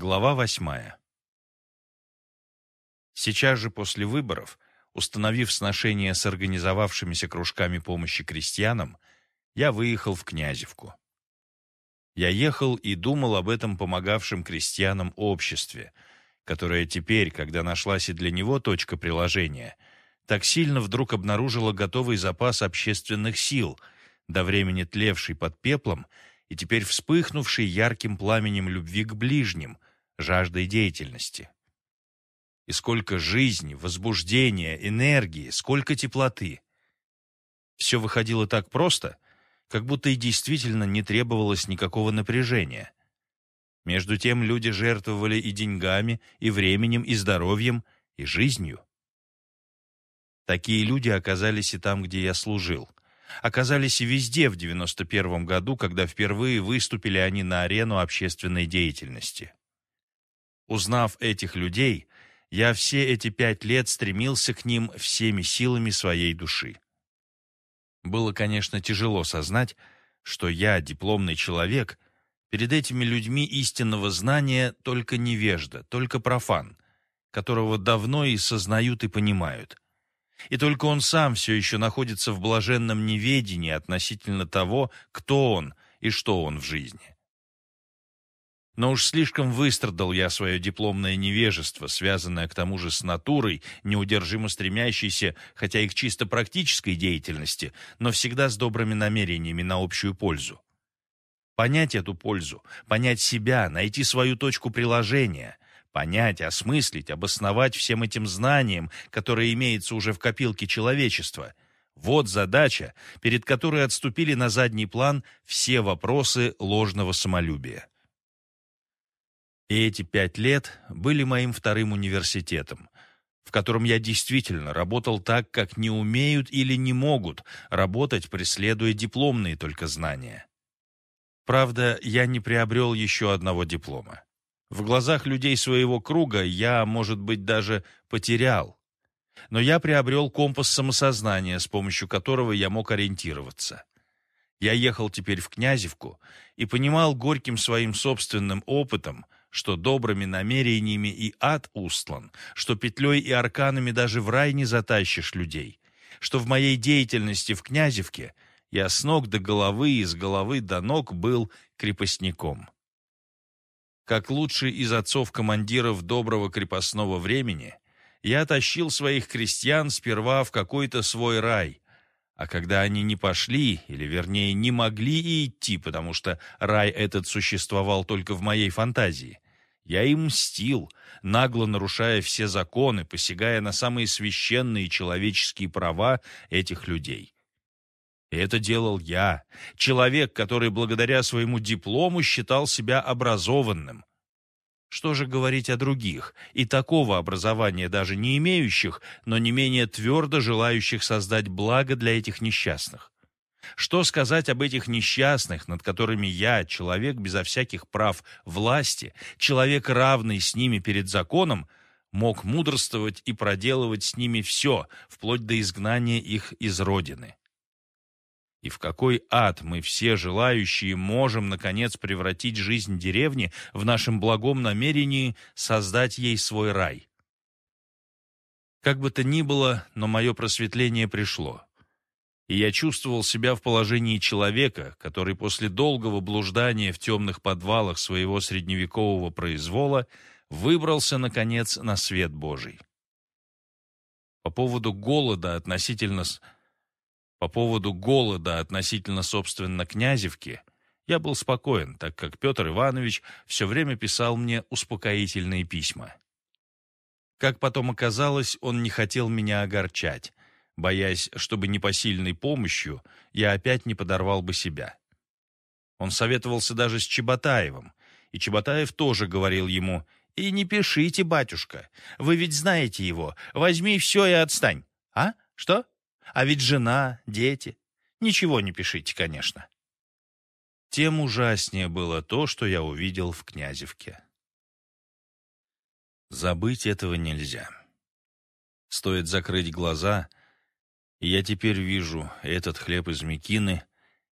Глава восьмая. Сейчас же после выборов, установив сношение с организовавшимися кружками помощи крестьянам, я выехал в Князевку. Я ехал и думал об этом помогавшем крестьянам обществе, которое теперь, когда нашлась и для него точка приложения, так сильно вдруг обнаружило готовый запас общественных сил, до времени тлевший под пеплом и теперь вспыхнувший ярким пламенем любви к ближним, жаждой деятельности. И сколько жизни, возбуждения, энергии, сколько теплоты. Все выходило так просто, как будто и действительно не требовалось никакого напряжения. Между тем люди жертвовали и деньгами, и временем, и здоровьем, и жизнью. Такие люди оказались и там, где я служил — оказались и везде в 91 году, когда впервые выступили они на арену общественной деятельности. Узнав этих людей, я все эти пять лет стремился к ним всеми силами своей души. Было, конечно, тяжело сознать, что я, дипломный человек, перед этими людьми истинного знания только невежда, только профан, которого давно и сознают и понимают – и только он сам все еще находится в блаженном неведении относительно того, кто он и что он в жизни. Но уж слишком выстрадал я свое дипломное невежество, связанное к тому же с натурой, неудержимо стремящейся, хотя и к чисто практической деятельности, но всегда с добрыми намерениями на общую пользу. Понять эту пользу, понять себя, найти свою точку приложения — понять, осмыслить, обосновать всем этим знанием, которое имеется уже в копилке человечества. Вот задача, перед которой отступили на задний план все вопросы ложного самолюбия. И эти пять лет были моим вторым университетом, в котором я действительно работал так, как не умеют или не могут работать, преследуя дипломные только знания. Правда, я не приобрел еще одного диплома. В глазах людей своего круга я, может быть, даже потерял. Но я приобрел компас самосознания, с помощью которого я мог ориентироваться. Я ехал теперь в Князевку и понимал горьким своим собственным опытом, что добрыми намерениями и ад устлан, что петлей и арканами даже в рай не затащишь людей, что в моей деятельности в Князевке я с ног до головы и с головы до ног был крепостником. Как лучший из отцов-командиров доброго крепостного времени, я тащил своих крестьян сперва в какой-то свой рай, а когда они не пошли, или вернее не могли и идти, потому что рай этот существовал только в моей фантазии, я им мстил, нагло нарушая все законы, посягая на самые священные человеческие права этих людей. И это делал я, человек, который благодаря своему диплому считал себя образованным. Что же говорить о других, и такого образования даже не имеющих, но не менее твердо желающих создать благо для этих несчастных? Что сказать об этих несчастных, над которыми я, человек безо всяких прав власти, человек равный с ними перед законом, мог мудрствовать и проделывать с ними все, вплоть до изгнания их из родины? И в какой ад мы все желающие можем, наконец, превратить жизнь деревни в нашем благом намерении создать ей свой рай? Как бы то ни было, но мое просветление пришло. И я чувствовал себя в положении человека, который после долгого блуждания в темных подвалах своего средневекового произвола выбрался, наконец, на свет Божий. По поводу голода относительно по поводу голода относительно, собственно, Князевки я был спокоен, так как Петр Иванович все время писал мне успокоительные письма. Как потом оказалось, он не хотел меня огорчать, боясь, чтобы непосильной помощью я опять не подорвал бы себя. Он советовался даже с Чеботаевым, и Чеботаев тоже говорил ему «И не пишите, батюшка, вы ведь знаете его, возьми все и отстань». «А? Что?» А ведь жена, дети. Ничего не пишите, конечно. Тем ужаснее было то, что я увидел в Князевке. Забыть этого нельзя. Стоит закрыть глаза, и я теперь вижу этот хлеб из мекины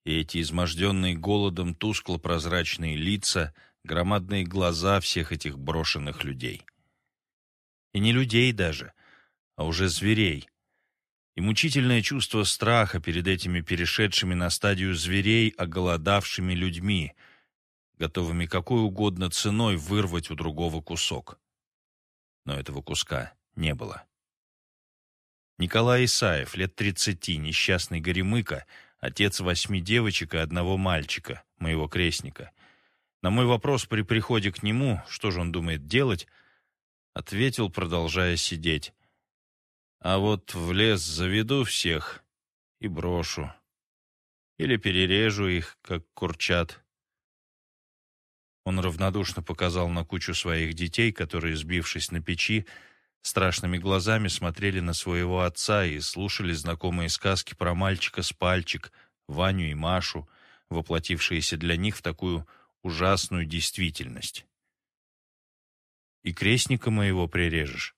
и эти изможденные голодом тускло-прозрачные лица, громадные глаза всех этих брошенных людей. И не людей даже, а уже зверей. И мучительное чувство страха перед этими перешедшими на стадию зверей, оголодавшими людьми, готовыми какой угодно ценой вырвать у другого кусок. Но этого куска не было. Николай Исаев, лет тридцати, несчастный горемыка, отец восьми девочек и одного мальчика, моего крестника. На мой вопрос при приходе к нему, что же он думает делать, ответил, продолжая сидеть. А вот в лес заведу всех и брошу. Или перережу их, как курчат. Он равнодушно показал на кучу своих детей, которые, сбившись на печи, страшными глазами смотрели на своего отца и слушали знакомые сказки про мальчика с пальчик, Ваню и Машу, воплотившиеся для них в такую ужасную действительность. И крестника моего прирежешь.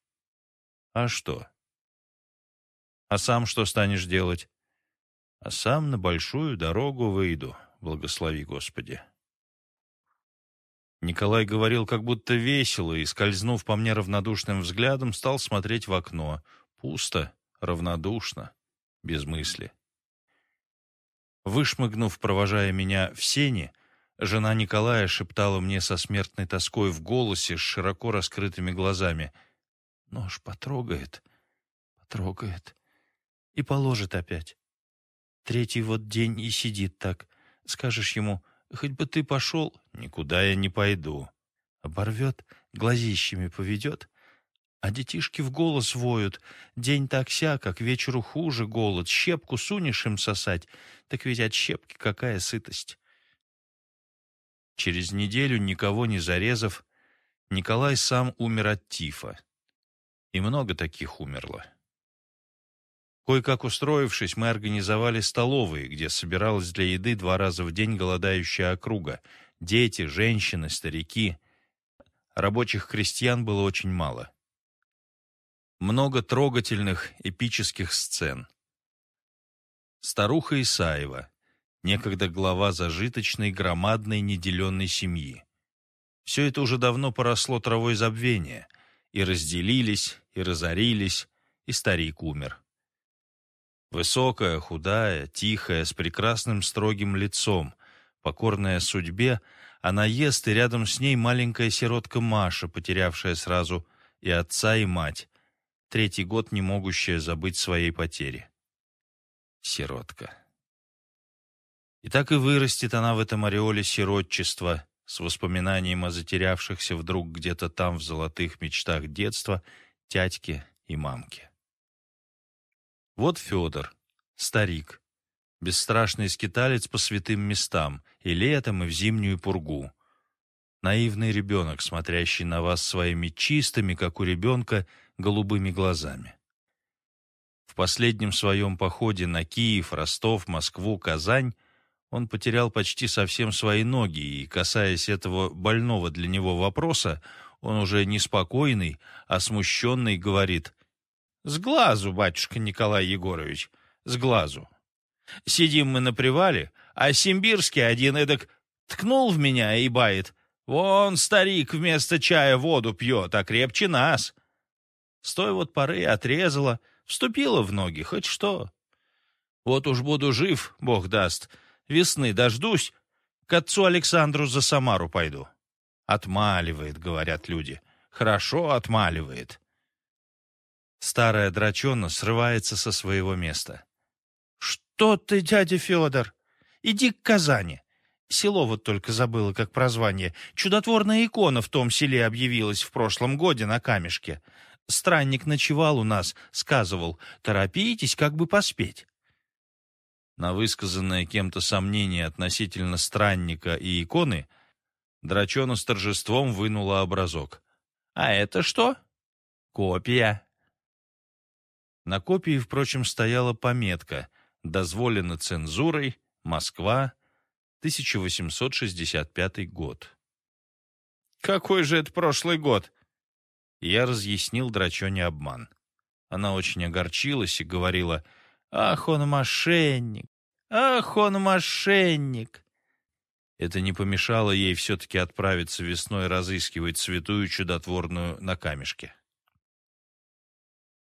А что? А сам что станешь делать? А сам на большую дорогу выйду, благослови Господи. Николай говорил как будто весело и, скользнув по мне равнодушным взглядом, стал смотреть в окно. Пусто, равнодушно, без мысли. Вышмыгнув, провожая меня в сени, жена Николая шептала мне со смертной тоской в голосе, с широко раскрытыми глазами. «Нож потрогает, потрогает и положит опять. Третий вот день и сидит так. Скажешь ему, Хоть бы ты пошел, никуда я не пойду. Оборвет, глазищами поведет, а детишки в голос воют. День так-ся, как вечеру хуже голод. Щепку сунешь им сосать, так ведь от щепки какая сытость. Через неделю, никого не зарезав, Николай сам умер от тифа. И много таких умерло. Кое-как устроившись, мы организовали столовые, где собиралась для еды два раза в день голодающая округа. Дети, женщины, старики. Рабочих крестьян было очень мало. Много трогательных, эпических сцен. Старуха Исаева, некогда глава зажиточной, громадной, неделенной семьи. Все это уже давно поросло травой забвения. И разделились, и разорились, и старик умер. Высокая, худая, тихая, с прекрасным строгим лицом, покорная судьбе, она ест, и рядом с ней маленькая сиротка Маша, потерявшая сразу и отца, и мать, третий год не могущая забыть своей потери. Сиротка. И так и вырастет она в этом ореоле сиротчества, с воспоминанием о затерявшихся вдруг где-то там в золотых мечтах детства тятьке и мамке. Вот Федор, старик, бесстрашный скиталец по святым местам, и летом, и в зимнюю пургу. Наивный ребенок, смотрящий на вас своими чистыми, как у ребенка, голубыми глазами. В последнем своем походе на Киев, Ростов, Москву, Казань он потерял почти совсем свои ноги, и, касаясь этого больного для него вопроса, он уже не спокойный, а смущенный говорит с глазу, батюшка Николай Егорович, с глазу. Сидим мы на привале, а Симбирский один эдак ткнул в меня и бает. Вон старик вместо чая воду пьет, а крепче нас. С той вот поры отрезала, вступила в ноги, хоть что. Вот уж буду жив, бог даст, весны дождусь, к отцу Александру за Самару пойду. Отмаливает, говорят люди. Хорошо отмаливает. Старая драчона срывается со своего места. «Что ты, дядя Федор? Иди к Казани. Село вот только забыло, как прозвание. Чудотворная икона в том селе объявилась в прошлом годе на камешке. Странник ночевал у нас, сказывал, торопитесь, как бы поспеть». На высказанное кем-то сомнение относительно странника и иконы драчона с торжеством вынула образок. «А это что?» «Копия. На копии, впрочем, стояла пометка «Дозволено цензурой. Москва. 1865 год». «Какой же это прошлый год?» Я разъяснил драчоне обман. Она очень огорчилась и говорила «Ах, он мошенник! Ах, он мошенник!» Это не помешало ей все-таки отправиться весной разыскивать святую чудотворную на камешке.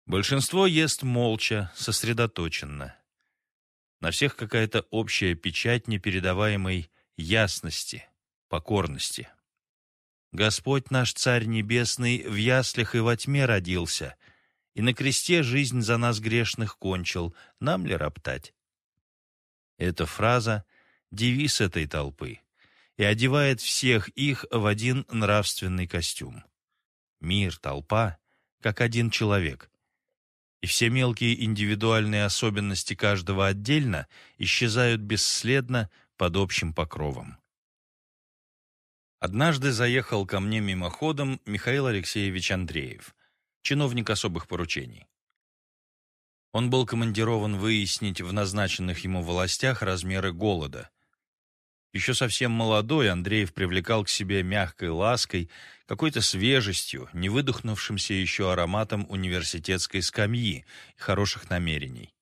Большинство ест молча, сосредоточенно. На всех какая-то общая печать непередаваемой ясности, покорности. Господь наш Царь Небесный в яслях и во тьме родился, и на кресте жизнь за нас грешных кончил, нам ли роптать? Эта фраза — девиз этой толпы и одевает всех их в один нравственный костюм. Мир, толпа, как один человек. И все мелкие индивидуальные особенности каждого отдельно исчезают бесследно под общим покровом. Однажды заехал ко мне мимоходом Михаил Алексеевич Андреев, чиновник особых поручений. Он был командирован выяснить в назначенных ему властях размеры голода. Еще совсем молодой Андреев привлекал к себе мягкой лаской, какой-то свежестью, не выдохнувшимся еще ароматом университетской скамьи и хороших намерений.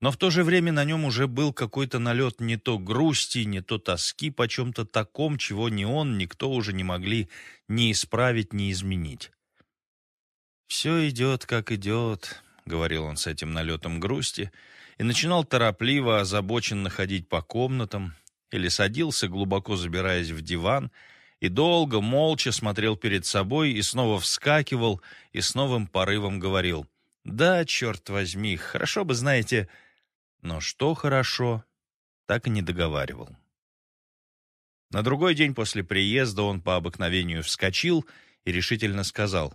Но в то же время на нем уже был какой-то налет не то грусти, не то тоски по чем-то таком, чего ни он, никто уже не могли ни исправить, ни изменить. «Все идет, как идет», — говорил он с этим налетом грусти, и начинал торопливо, озабоченно ходить по комнатам, или садился, глубоко забираясь в диван, и долго, молча смотрел перед собой и снова вскакивал и с новым порывом говорил «Да, черт возьми, хорошо бы, знаете...» Но что хорошо, так и не договаривал. На другой день после приезда он по обыкновению вскочил и решительно сказал,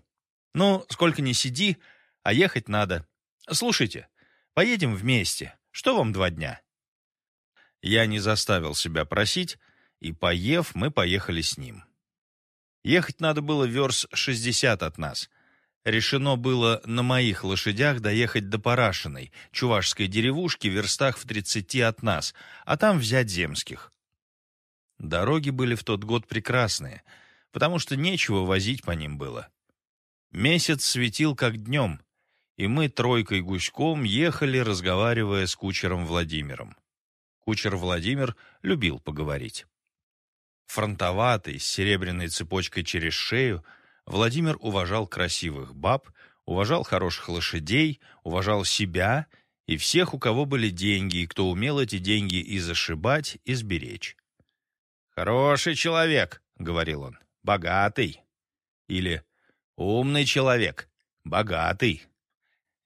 «Ну, сколько ни сиди, а ехать надо. Слушайте, поедем вместе. Что вам два дня?» Я не заставил себя просить, и, поев, мы поехали с ним. Ехать надо было верс шестьдесят от нас — Решено было на моих лошадях доехать до Парашиной, чувашской деревушки, верстах в тридцати от нас, а там взять земских. Дороги были в тот год прекрасные, потому что нечего возить по ним было. Месяц светил как днем, и мы тройкой гуськом ехали, разговаривая с кучером Владимиром. Кучер Владимир любил поговорить. Фронтоватый, с серебряной цепочкой через шею — Владимир уважал красивых баб, уважал хороших лошадей, уважал себя и всех, у кого были деньги, и кто умел эти деньги и зашибать, и сберечь. «Хороший человек», — говорил он, — «богатый». Или «умный человек, богатый».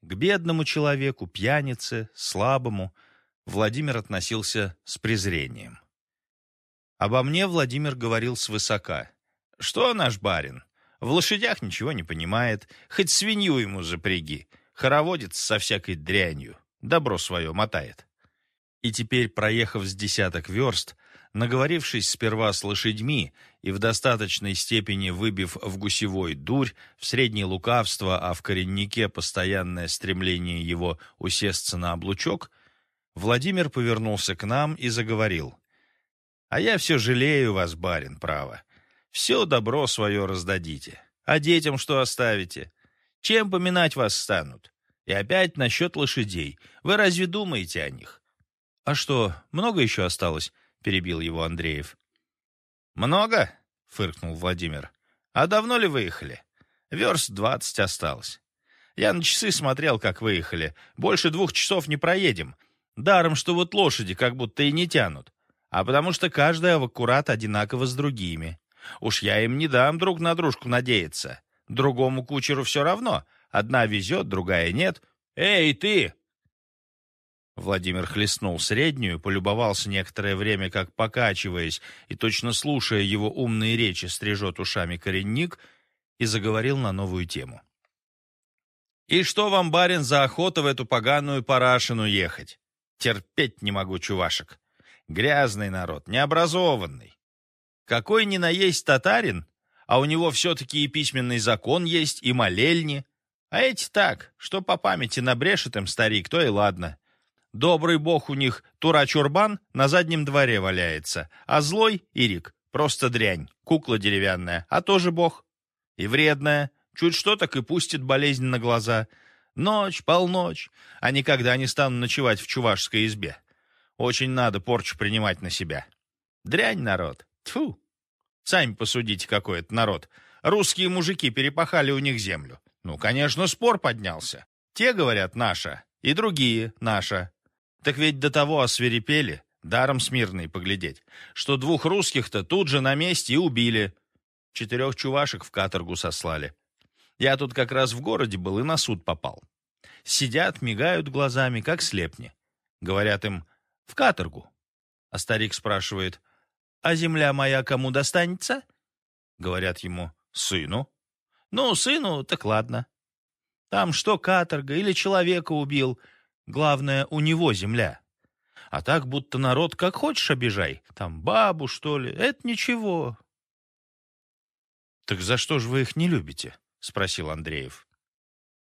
К бедному человеку, пьянице, слабому Владимир относился с презрением. Обо мне Владимир говорил свысока. «Что наш барин? В лошадях ничего не понимает, хоть свинью ему запряги. Хороводец со всякой дрянью. Добро свое мотает. И теперь, проехав с десяток верст, наговорившись сперва с лошадьми и в достаточной степени выбив в гусевой дурь, в среднее лукавство, а в кореннике постоянное стремление его усесться на облучок, Владимир повернулся к нам и заговорил. «А я все жалею вас, барин, право. Все добро свое раздадите. А детям что оставите? Чем поминать вас станут? И опять насчет лошадей. Вы разве думаете о них? — А что, много еще осталось? — перебил его Андреев. — Много? — фыркнул Владимир. — А давно ли выехали? Верст двадцать осталось. Я на часы смотрел, как выехали. Больше двух часов не проедем. Даром, что вот лошади как будто и не тянут. А потому что каждая в аккурат одинаково с другими. Уж я им не дам друг на дружку надеяться. Другому кучеру все равно. Одна везет, другая нет. Эй, ты!» Владимир хлестнул среднюю, полюбовался некоторое время, как покачиваясь и точно слушая его умные речи, стрижет ушами коренник и заговорил на новую тему. «И что вам, барин, за охота в эту поганую парашину ехать? Терпеть не могу чувашек. Грязный народ, необразованный. Какой ни на есть татарин, а у него все-таки и письменный закон есть, и молельни. А эти так, что по памяти набрешет им старик, то и ладно. Добрый бог у них Тура-Чурбан на заднем дворе валяется, а злой Ирик просто дрянь, кукла деревянная, а тоже бог. И вредная, чуть что так и пустит болезнь на глаза. Ночь, полночь, а никогда не стану ночевать в чувашской избе. Очень надо порчу принимать на себя. Дрянь народ. Тьфу. Сами посудите, какой это народ. Русские мужики перепахали у них землю. Ну, конечно, спор поднялся. Те говорят «наша», и другие «наша». Так ведь до того освирепели, даром смирный поглядеть, что двух русских-то тут же на месте и убили. Четырех чувашек в каторгу сослали. Я тут как раз в городе был и на суд попал. Сидят, мигают глазами, как слепни. Говорят им «в каторгу». А старик спрашивает «А земля моя кому достанется?» Говорят ему «сыну». «Ну, сыну, так ладно. Там что каторга или человека убил, главное, у него земля. А так, будто народ как хочешь обижай, там бабу, что ли, это ничего». «Так за что же вы их не любите?» — спросил Андреев.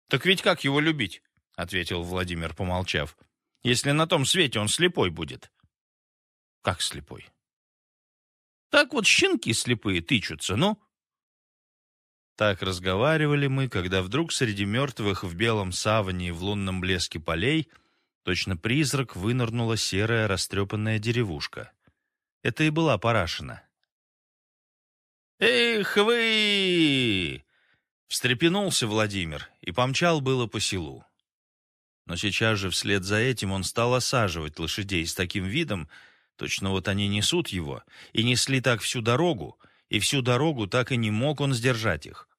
«Так ведь как его любить?» — ответил Владимир, помолчав. «Если на том свете он слепой будет». «Как слепой?» «Так вот щенки слепые тычутся, ну?» Так разговаривали мы, когда вдруг среди мертвых в белом саване и в лунном блеске полей точно призрак вынырнула серая растрепанная деревушка. Это и была Парашина. «Эх вы!» Встрепенулся Владимир и помчал было по селу. Но сейчас же вслед за этим он стал осаживать лошадей с таким видом, точно вот они несут его, и несли так всю дорогу, и всю дорогу так и не мог он сдержать их.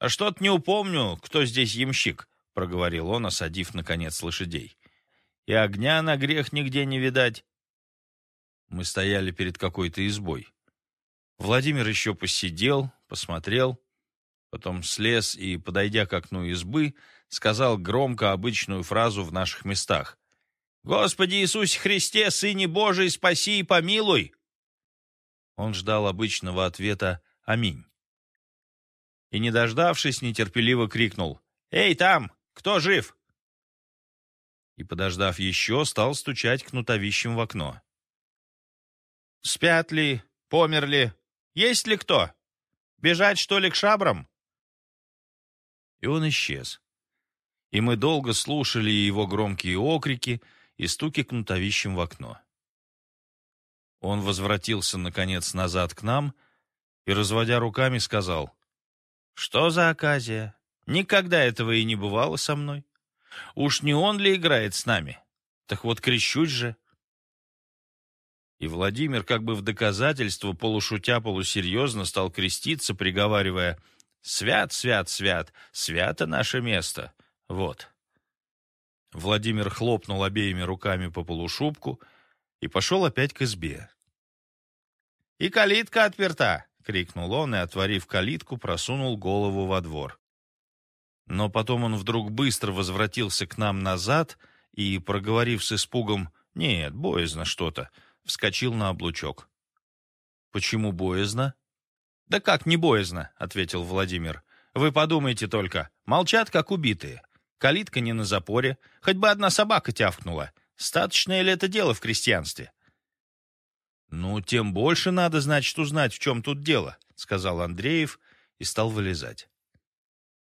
«А что-то не упомню, кто здесь ямщик», — проговорил он, осадив, наконец, лошадей. «И огня на грех нигде не видать». Мы стояли перед какой-то избой. Владимир еще посидел, посмотрел, Потом слез и, подойдя к окну избы, сказал громко обычную фразу в наших местах. «Господи Иисусе Христе, Сыне Божий, спаси и помилуй!» Он ждал обычного ответа «Аминь». И, не дождавшись, нетерпеливо крикнул «Эй, там! Кто жив?» И, подождав еще, стал стучать кнутовищем в окно. «Спят ли? Померли? Есть ли кто? Бежать, что ли, к шабрам?» И он исчез. И мы долго слушали его громкие окрики и стуки кнутовищем в окно. Он возвратился, наконец, назад к нам и, разводя руками, сказал, «Что за оказия? Никогда этого и не бывало со мной. Уж не он ли играет с нами? Так вот крещусь же». И Владимир, как бы в доказательство, полушутя, полусерьезно, стал креститься, приговаривая Свят, свят, свят, свято наше место. Вот. Владимир хлопнул обеими руками по полушубку и пошел опять к избе. «И калитка отперта!» — крикнул он и, отворив калитку, просунул голову во двор. Но потом он вдруг быстро возвратился к нам назад и, проговорив с испугом «Нет, боязно что-то», вскочил на облучок. «Почему боязно?» «Да как не боязно», — ответил Владимир. «Вы подумайте только. Молчат, как убитые. Калитка не на запоре. Хоть бы одна собака тявкнула. Статочное ли это дело в крестьянстве?» «Ну, тем больше надо, значит, узнать, в чем тут дело», — сказал Андреев и стал вылезать.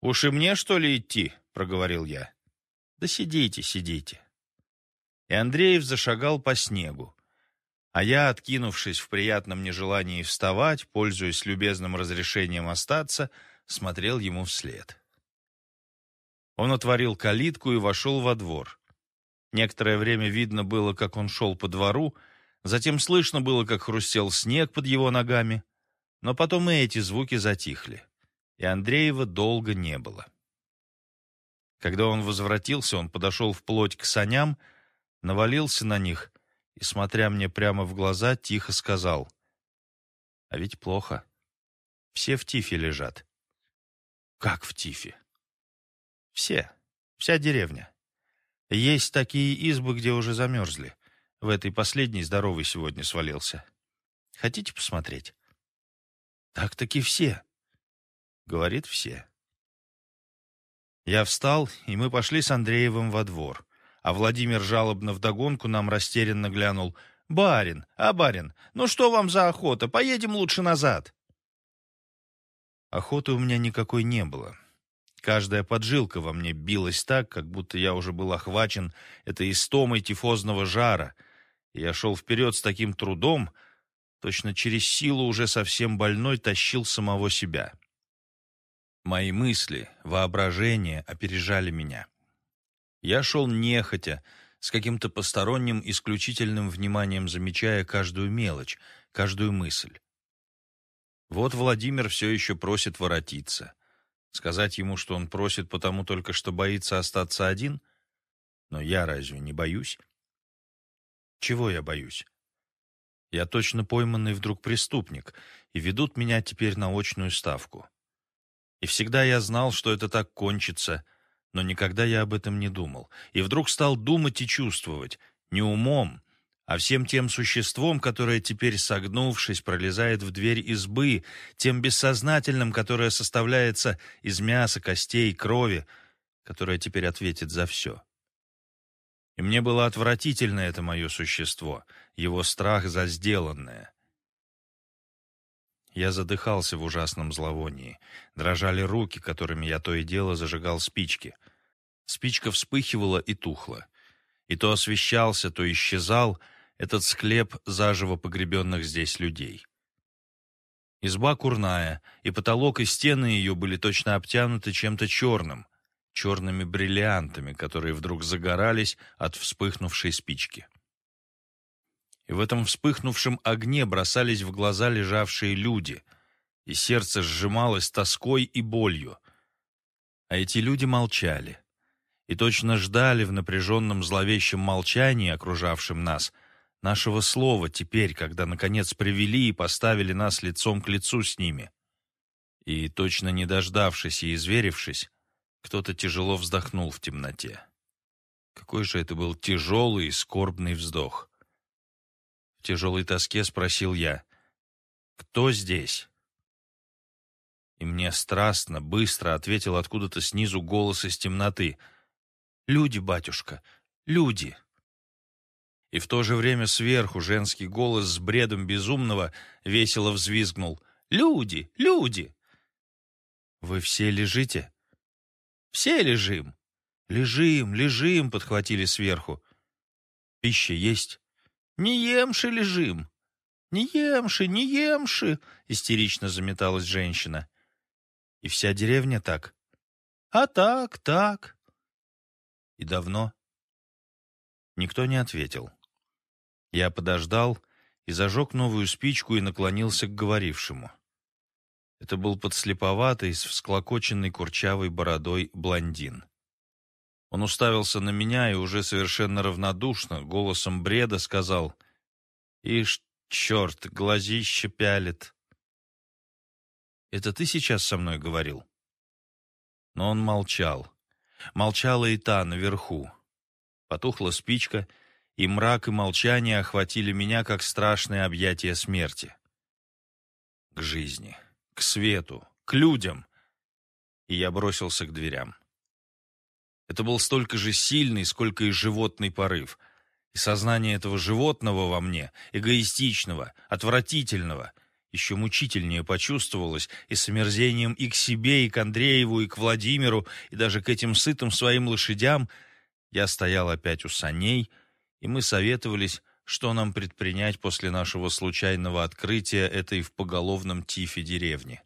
«Уж и мне, что ли, идти?» — проговорил я. «Да сидите, сидите». И Андреев зашагал по снегу. А я, откинувшись в приятном нежелании вставать, пользуясь любезным разрешением остаться, смотрел ему вслед. Он отворил калитку и вошел во двор. Некоторое время видно было, как он шел по двору, затем слышно было, как хрустел снег под его ногами, но потом и эти звуки затихли, и Андреева долго не было. Когда он возвратился, он подошел вплоть к саням, навалился на них и, смотря мне прямо в глаза, тихо сказал. «А ведь плохо. Все в тифе лежат». «Как в тифе?» «Все. Вся деревня. Есть такие избы, где уже замерзли. В этой последней здоровый сегодня свалился. Хотите посмотреть?» «Так-таки все», — говорит все. Я встал, и мы пошли с Андреевым во двор а Владимир жалобно вдогонку нам растерянно глянул. «Барин, а барин, ну что вам за охота? Поедем лучше назад». Охоты у меня никакой не было. Каждая поджилка во мне билась так, как будто я уже был охвачен этой истомой тифозного жара, Я шел вперед с таким трудом, точно через силу уже совсем больной тащил самого себя. Мои мысли, воображение опережали меня. Я шел нехотя, с каким-то посторонним исключительным вниманием замечая каждую мелочь, каждую мысль. Вот Владимир все еще просит воротиться. Сказать ему, что он просит потому только, что боится остаться один? Но я разве не боюсь? Чего я боюсь? Я точно пойманный вдруг преступник, и ведут меня теперь на очную ставку. И всегда я знал, что это так кончится, но никогда я об этом не думал. И вдруг стал думать и чувствовать, не умом, а всем тем существом, которое теперь, согнувшись, пролезает в дверь избы, тем бессознательным, которое составляется из мяса, костей, крови, которое теперь ответит за все. И мне было отвратительно это мое существо, его страх за сделанное. Я задыхался в ужасном зловонии. Дрожали руки, которыми я то и дело зажигал спички. Спичка вспыхивала и тухла. И то освещался, то исчезал этот склеп заживо погребенных здесь людей. Изба курная, и потолок и стены ее были точно обтянуты чем-то черным, черными бриллиантами, которые вдруг загорались от вспыхнувшей спички и в этом вспыхнувшем огне бросались в глаза лежавшие люди, и сердце сжималось тоской и болью. А эти люди молчали и точно ждали в напряженном зловещем молчании, окружавшем нас, нашего слова теперь, когда, наконец, привели и поставили нас лицом к лицу с ними. И, точно не дождавшись и изверившись, кто-то тяжело вздохнул в темноте. Какой же это был тяжелый и скорбный вздох. В тяжелой тоске спросил я, «Кто здесь?» И мне страстно, быстро ответил откуда-то снизу голос из темноты. «Люди, батюшка, люди!» И в то же время сверху женский голос с бредом безумного весело взвизгнул. «Люди! Люди!» «Вы все лежите?» «Все лежим!» «Лежим, лежим!» — подхватили сверху. «Пища есть?» Не емши лежим. Не емши, не емши, истерично заметалась женщина. И вся деревня так? А так, так. И давно? Никто не ответил. Я подождал и зажег новую спичку и наклонился к говорившему. Это был подслеповатый, с всклокоченной курчавой бородой блондин. Он уставился на меня и уже совершенно равнодушно, голосом бреда сказал «Ишь, черт, глазище пялит». «Это ты сейчас со мной говорил?» Но он молчал. Молчала и та наверху. Потухла спичка, и мрак и молчание охватили меня, как страшное объятие смерти. К жизни, к свету, к людям. И я бросился к дверям. Это был столько же сильный, сколько и животный порыв. И сознание этого животного во мне, эгоистичного, отвратительного, еще мучительнее почувствовалось и с омерзением и к себе, и к Андрееву, и к Владимиру, и даже к этим сытым своим лошадям. Я стоял опять у саней, и мы советовались, что нам предпринять после нашего случайного открытия этой в поголовном тифе деревни.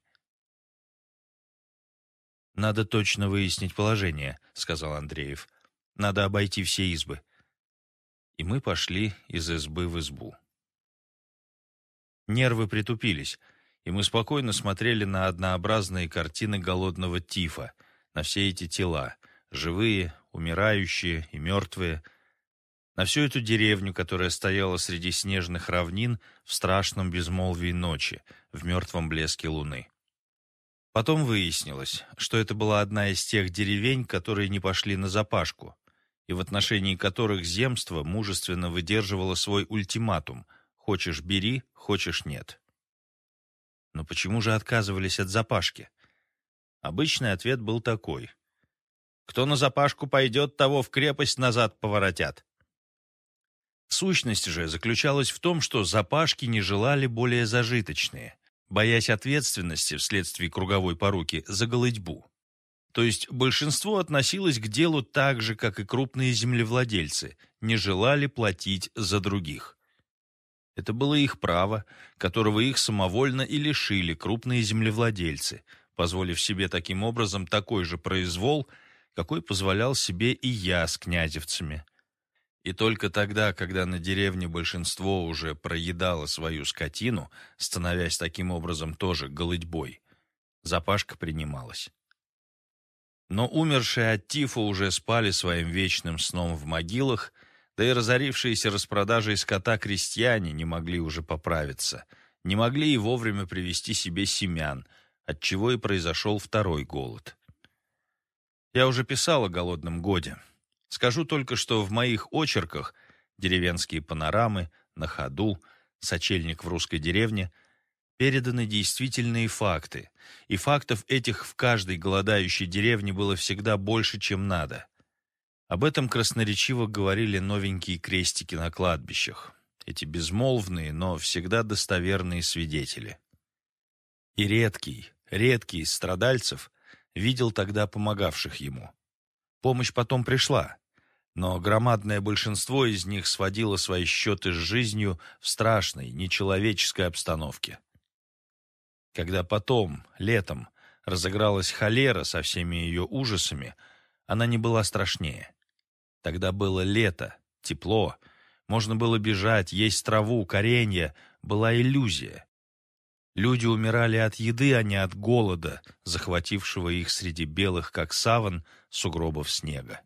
«Надо точно выяснить положение», — сказал Андреев. «Надо обойти все избы». И мы пошли из избы в избу. Нервы притупились, и мы спокойно смотрели на однообразные картины голодного тифа, на все эти тела, живые, умирающие и мертвые, на всю эту деревню, которая стояла среди снежных равнин в страшном безмолвии ночи, в мертвом блеске луны. Потом выяснилось, что это была одна из тех деревень, которые не пошли на запашку, и в отношении которых земство мужественно выдерживало свой ультиматум «хочешь – бери, хочешь – нет». Но почему же отказывались от запашки? Обычный ответ был такой. «Кто на запашку пойдет, того в крепость назад поворотят». Сущность же заключалась в том, что запашки не желали более зажиточные – боясь ответственности вследствие круговой поруки за голытьбу. То есть большинство относилось к делу так же, как и крупные землевладельцы, не желали платить за других. Это было их право, которого их самовольно и лишили крупные землевладельцы, позволив себе таким образом такой же произвол, какой позволял себе и я с князевцами. И только тогда, когда на деревне большинство уже проедало свою скотину, становясь таким образом тоже голыдьбой, запашка принималась. Но умершие от тифа уже спали своим вечным сном в могилах, да и разорившиеся распродажей скота крестьяне не могли уже поправиться, не могли и вовремя привести себе семян, отчего и произошел второй голод. Я уже писал о голодном годе. Скажу только, что в моих очерках «Деревенские панорамы», «На ходу», «Сочельник в русской деревне» переданы действительные факты, и фактов этих в каждой голодающей деревне было всегда больше, чем надо. Об этом красноречиво говорили новенькие крестики на кладбищах, эти безмолвные, но всегда достоверные свидетели. И редкий, редкий из страдальцев видел тогда помогавших ему. Помощь потом пришла, но громадное большинство из них сводило свои счеты с жизнью в страшной, нечеловеческой обстановке. Когда потом, летом, разыгралась холера со всеми ее ужасами, она не была страшнее. Тогда было лето, тепло, можно было бежать, есть траву, коренья, была иллюзия. Люди умирали от еды, а не от голода, захватившего их среди белых, как саван, сугробов снега.